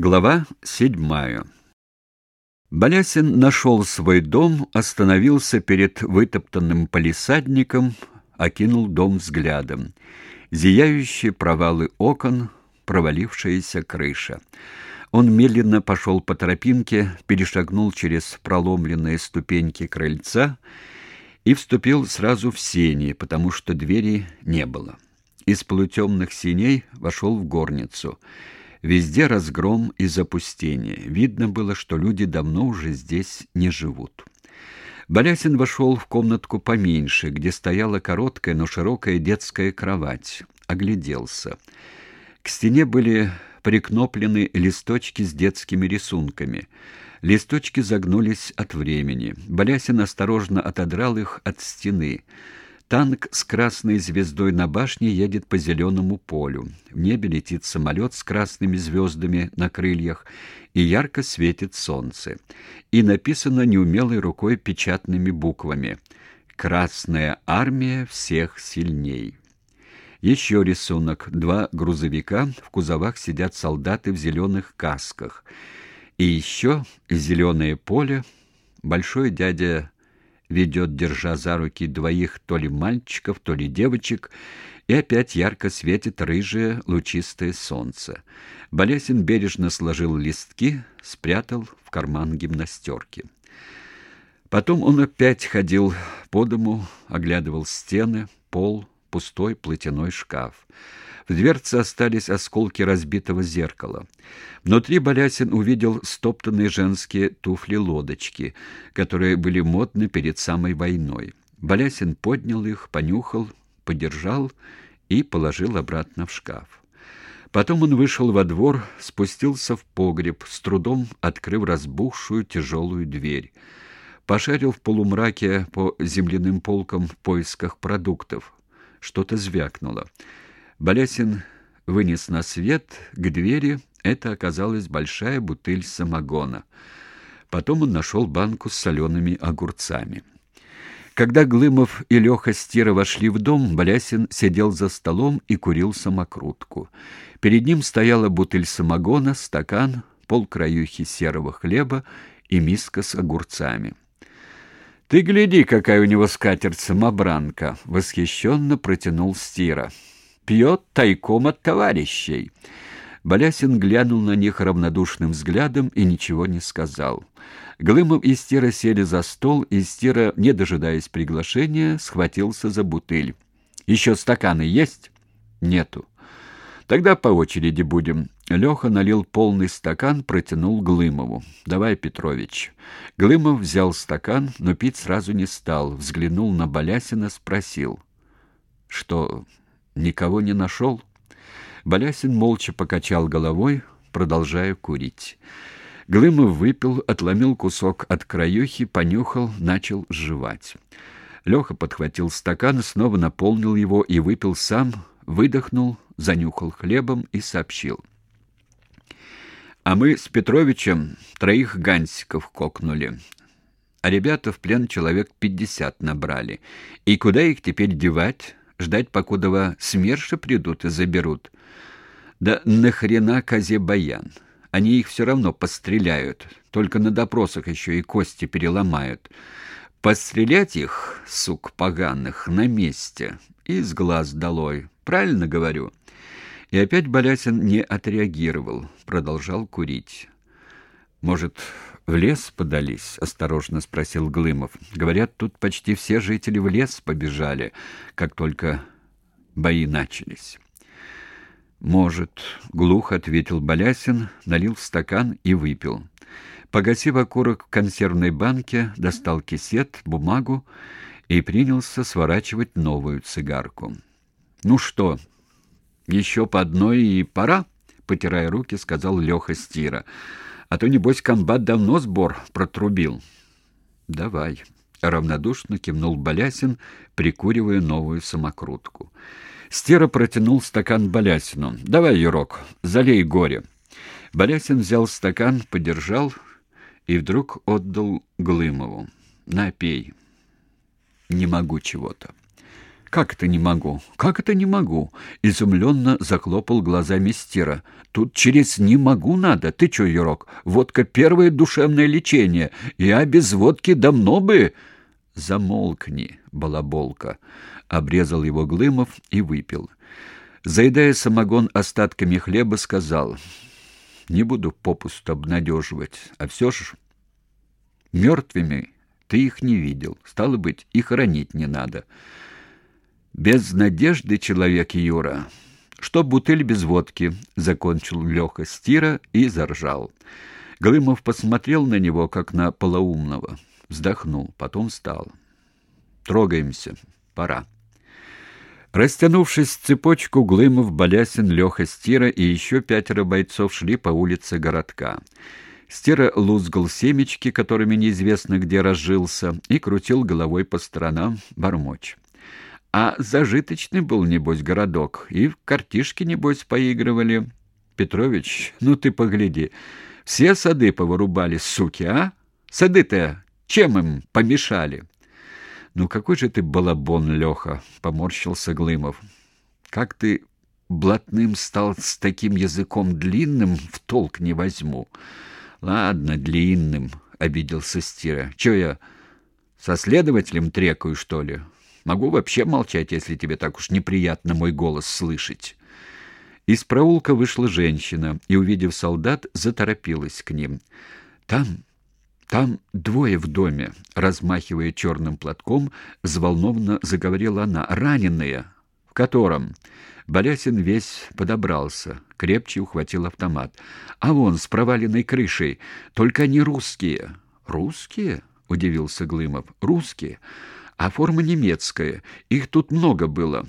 Глава седьмая Балясин нашел свой дом, остановился перед вытоптанным палисадником, окинул дом взглядом. Зияющие провалы окон, провалившаяся крыша. Он медленно пошел по тропинке, перешагнул через проломленные ступеньки крыльца и вступил сразу в сени, потому что двери не было. Из полутемных синей вошел в горницу — Везде разгром и запустение. Видно было, что люди давно уже здесь не живут. Балясин вошел в комнатку поменьше, где стояла короткая, но широкая детская кровать. Огляделся. К стене были прикноплены листочки с детскими рисунками. Листочки загнулись от времени. Балясин осторожно отодрал их от стены. Танк с красной звездой на башне едет по зеленому полю. В небе летит самолет с красными звездами на крыльях, и ярко светит солнце. И написано неумелой рукой печатными буквами «Красная армия всех сильней». Еще рисунок. Два грузовика, в кузовах сидят солдаты в зеленых касках. И еще зеленое поле. Большой дядя ведет, держа за руки двоих то ли мальчиков, то ли девочек, и опять ярко светит рыжее лучистое солнце. Болесин бережно сложил листки, спрятал в карман гимнастерки. Потом он опять ходил по дому, оглядывал стены, пол, пустой платяной шкаф. В дверце остались осколки разбитого зеркала. Внутри Болясин увидел стоптанные женские туфли-лодочки, которые были модны перед самой войной. Болясин поднял их, понюхал, подержал и положил обратно в шкаф. Потом он вышел во двор, спустился в погреб, с трудом открыв разбухшую тяжелую дверь. Пошарил в полумраке по земляным полкам в поисках продуктов. Что-то звякнуло. Балясин вынес на свет к двери. Это оказалась большая бутыль самогона. Потом он нашел банку с солеными огурцами. Когда Глымов и Леха Стира вошли в дом, Балясин сидел за столом и курил самокрутку. Перед ним стояла бутыль самогона, стакан, полкраюхи серого хлеба и миска с огурцами. «Ты гляди, какая у него скатерть-самобранка!» — восхищенно протянул Стира пьет тайком от товарищей. Балясин глянул на них равнодушным взглядом и ничего не сказал. Глымов и Стера сели за стол, и Стера, не дожидаясь приглашения, схватился за бутыль. «Еще стаканы есть?» «Нету». «Тогда по очереди будем». Леха налил полный стакан, протянул Глымову. «Давай, Петрович». Глымов взял стакан, но пить сразу не стал. Взглянул на Балясина, спросил. «Что, Никого не нашел?» Балясин молча покачал головой, продолжая курить. Глымов выпил, отломил кусок от краюхи, понюхал, начал жевать. Леха подхватил стакан, снова наполнил его и выпил сам, выдохнул, занюхал хлебом и сообщил. «А мы с Петровичем троих гансиков кокнули. А ребята в плен человек пятьдесят набрали. И куда их теперь девать?» Ждать, покуда СМЕРШи придут и заберут. Да нахрена козе баян? Они их все равно постреляют, только на допросах еще и кости переломают. Пострелять их, сук поганых, на месте, и с глаз долой. Правильно говорю?» И опять Болятин не отреагировал, продолжал курить. «Может, в лес подались?» — осторожно спросил Глымов. «Говорят, тут почти все жители в лес побежали, как только бои начались». «Может», — глухо ответил Болясин, налил в стакан и выпил. Погасив окурок в консервной банке, достал кисет, бумагу и принялся сворачивать новую цигарку. «Ну что, еще по одной и пора?» — потирая руки, сказал Леха Стира. А то, небось, комбат давно сбор протрубил. — Давай, — равнодушно кивнул Балясин, прикуривая новую самокрутку. Стера протянул стакан Балясину. — Давай, Юрок, залей горе. Балясин взял стакан, подержал и вдруг отдал Глымову. — Напей. Не могу чего-то. «Как это не могу? Как это не могу?» Изумленно захлопал глазами Стира. «Тут через «не могу» надо. Ты чё, Юрок, водка — первое душевное лечение. Я без водки давно бы...» «Замолкни, балаболка!» — обрезал его Глымов и выпил. Заедая самогон остатками хлеба, сказал, «Не буду попусту обнадеживать, а все ж мертвыми ты их не видел. Стало быть, и хоронить не надо». Без надежды человек Юра. Что бутыль без водки, закончил Леха стира и заржал. Глымов посмотрел на него, как на полоумного. Вздохнул, потом встал. Трогаемся. Пора. Растянувшись цепочку, Глымов, Балясин, Леха Стира и еще пятеро бойцов шли по улице городка. Стира лузгал семечки, которыми неизвестно где разжился, и крутил головой по сторонам, бормочь. А зажиточный был, небось, городок, и в картишки, небось, поигрывали. Петрович, ну ты погляди, все сады повырубали, суки, а? Сады-то чем им помешали? Ну какой же ты балабон, Леха, поморщился Глымов. Как ты блатным стал с таким языком длинным, в толк не возьму. Ладно, длинным, обиделся Стира. Че я со следователем трекаю, что ли? Могу вообще молчать, если тебе так уж неприятно мой голос слышать. Из проулка вышла женщина и, увидев солдат, заторопилась к ним. Там, там двое в доме, размахивая черным платком, взволнованно заговорила она. Раненые. В котором? Борясин весь подобрался, крепче ухватил автомат. А вон с проваленной крышей, только они русские. Русские? удивился Глымов. Русские а форма немецкая. Их тут много было.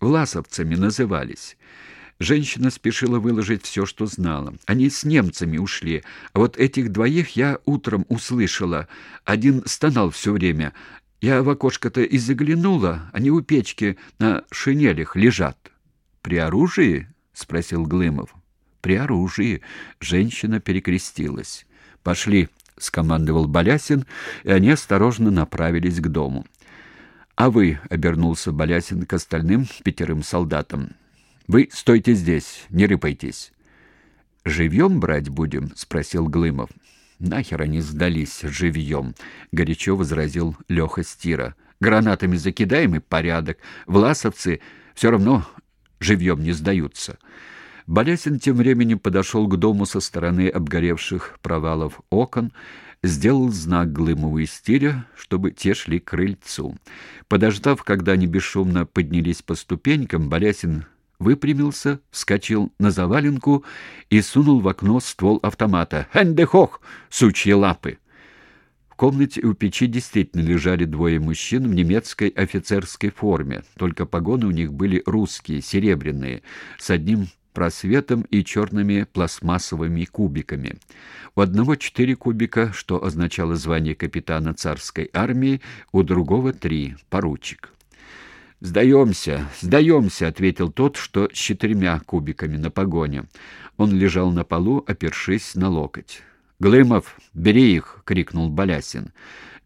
Власовцами назывались. Женщина спешила выложить все, что знала. Они с немцами ушли, а вот этих двоих я утром услышала. Один стонал все время. Я в окошко-то и заглянула, они у печки на шинелях лежат. «При оружии?» — спросил Глымов. «При оружии». Женщина перекрестилась. «Пошли», — скомандовал Балясин, и они осторожно направились к дому. «А вы», — обернулся Балясин к остальным пятерым солдатам, — «вы стойте здесь, не рыпайтесь». «Живьем брать будем?» — спросил Глымов. «Нахер они сдались живьем», — горячо возразил Леха Стира. «Гранатами закидаем и порядок. Власовцы все равно живьем не сдаются». Балясин тем временем подошел к дому со стороны обгоревших провалов окон, сделал знак Глымову и Стиля, чтобы те шли к крыльцу. Подождав, когда они бесшумно поднялись по ступенькам, Борясин выпрямился, вскочил на заваленку и сунул в окно ствол автомата. «Хендехох! Сучьи лапы!» В комнате у печи действительно лежали двое мужчин в немецкой офицерской форме, только погоны у них были русские, серебряные, с одним просветом и черными пластмассовыми кубиками. У одного четыре кубика, что означало звание капитана царской армии, у другого три — поручик. «Сдаемся, сдаемся», — ответил тот, что с четырьмя кубиками на погоне. Он лежал на полу, опершись на локоть. «Глымов, бери их!» — крикнул Балясин.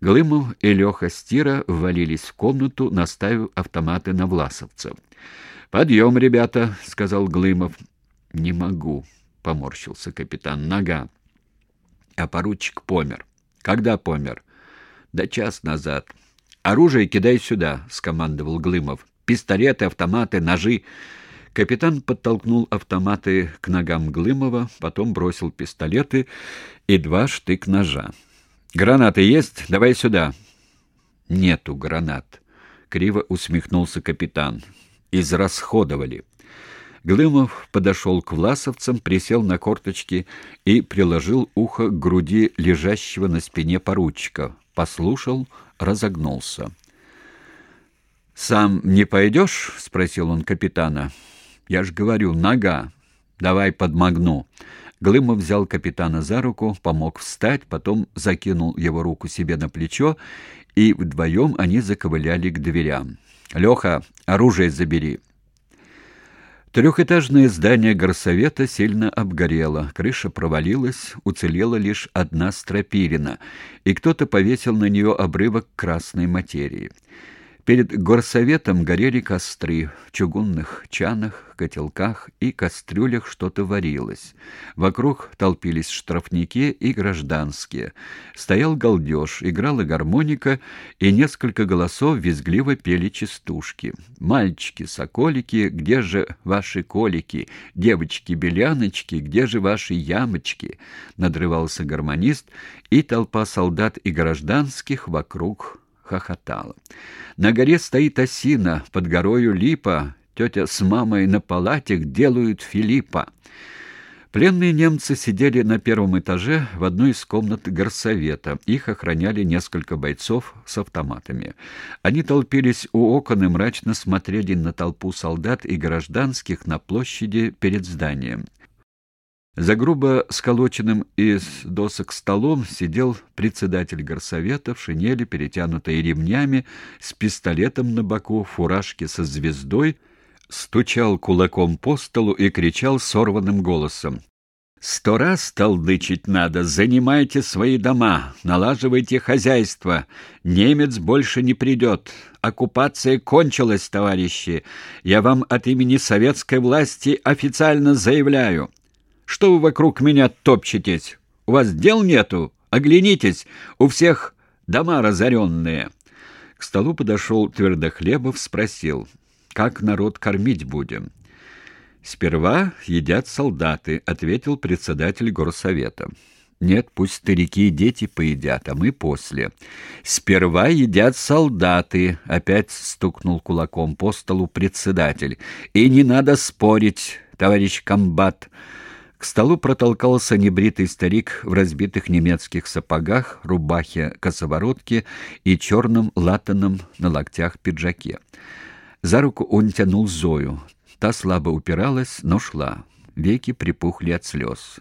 Глымов и Леха Стира ввалились в комнату, наставив автоматы на власовцев. «Подъем, ребята», — сказал Глымов. «Не могу», — поморщился капитан. «Нога». А поручик помер. «Когда помер?» «Да час назад». «Оружие кидай сюда», — скомандовал Глымов. «Пистолеты, автоматы, ножи». Капитан подтолкнул автоматы к ногам Глымова, потом бросил пистолеты и два штык-ножа. «Гранаты есть? Давай сюда». «Нету гранат», — криво усмехнулся капитан израсходовали. Глымов подошел к власовцам, присел на корточки и приложил ухо к груди лежащего на спине поручика. Послушал, разогнулся. «Сам не пойдешь?» — спросил он капитана. «Я ж говорю, нога. Давай подмогну». Глымов взял капитана за руку, помог встать, потом закинул его руку себе на плечо, и вдвоем они заковыляли к дверям. Леха, оружие забери. Трехэтажное здание горсовета сильно обгорело, крыша провалилась, уцелела лишь одна стропилина, и кто-то повесил на нее обрывок красной материи. Перед горсоветом горели костры. В чугунных чанах, котелках и кастрюлях что-то варилось. Вокруг толпились штрафники и гражданские. Стоял галдеж, играла гармоника, и несколько голосов визгливо пели частушки. «Мальчики, соколики, где же ваши колики? Девочки-беляночки, где же ваши ямочки?» Надрывался гармонист, и толпа солдат и гражданских вокруг хохотала. На горе стоит осина, под горою липа, тетя с мамой на палатях делают Филиппа. Пленные немцы сидели на первом этаже в одной из комнат горсовета. Их охраняли несколько бойцов с автоматами. Они толпились у окон и мрачно смотрели на толпу солдат и гражданских на площади перед зданием. За грубо сколоченным из досок столом сидел председатель горсовета в шинели, перетянутой ремнями, с пистолетом на боку, фуражке со звездой, стучал кулаком по столу и кричал сорванным голосом. «Сто раз толдычить надо, занимайте свои дома, налаживайте хозяйство. Немец больше не придет. Оккупация кончилась, товарищи. Я вам от имени советской власти официально заявляю». Что вы вокруг меня топчетесь? У вас дел нету? Оглянитесь, у всех дома разоренные». К столу подошел Твердохлебов, спросил, «Как народ кормить будем?» «Сперва едят солдаты», — ответил председатель горсовета. «Нет, пусть старики и дети поедят, а мы после». «Сперва едят солдаты», — опять стукнул кулаком по столу председатель. «И не надо спорить, товарищ комбат». К столу протолкался небритый старик в разбитых немецких сапогах, рубахе косоворотке и черном латаном на локтях пиджаке. За руку он тянул Зою. Та слабо упиралась, но шла. Веки припухли от слез.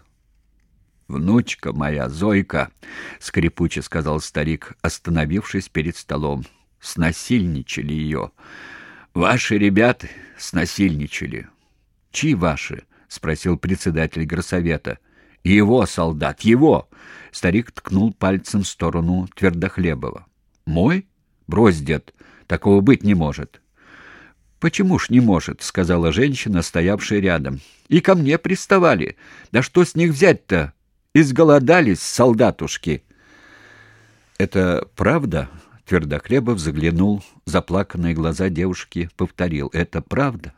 «Внучка моя, Зойка!» — скрипуче сказал старик, остановившись перед столом. «Снасильничали ее. Ваши ребята снасильничали. Чьи ваши?» — спросил председатель горсовета. «Его, солдат, его!» Старик ткнул пальцем в сторону Твердохлебова. «Мой? Брось, дед, такого быть не может». «Почему ж не может?» — сказала женщина, стоявшая рядом. «И ко мне приставали. Да что с них взять-то? Изголодались солдатушки». «Это правда?» — Твердохлебов заглянул заплаканные глаза девушки, повторил. «Это правда?»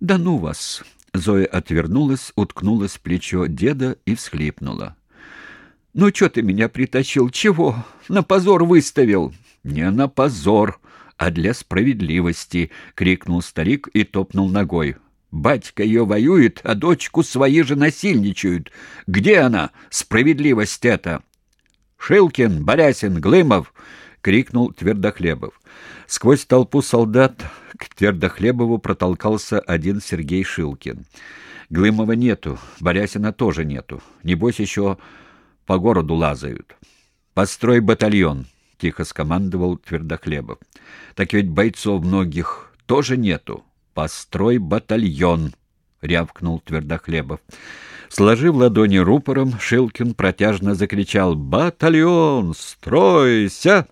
«Да ну вас!» Зоя отвернулась, уткнулась в плечо деда и всхлипнула. «Ну, что ты меня притащил? Чего? На позор выставил?» «Не на позор, а для справедливости!» — крикнул старик и топнул ногой. «Батька ее воюет, а дочку свои же насильничают. Где она, справедливость эта?» «Шилкин, Борясин, Глымов!» — крикнул Твердохлебов. Сквозь толпу солдат к Твердохлебову протолкался один Сергей Шилкин. Глымова нету, Борясина тоже нету. Небось, еще по городу лазают. «Построй батальон», — тихо скомандовал Твердохлебов. «Так ведь бойцов многих тоже нету. Построй батальон», — рявкнул Твердохлебов. Сложив ладони рупором, Шилкин протяжно закричал «Батальон! Стройся!»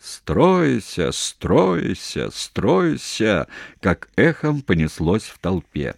«Стройся, стройся, стройся!» как эхом понеслось в толпе.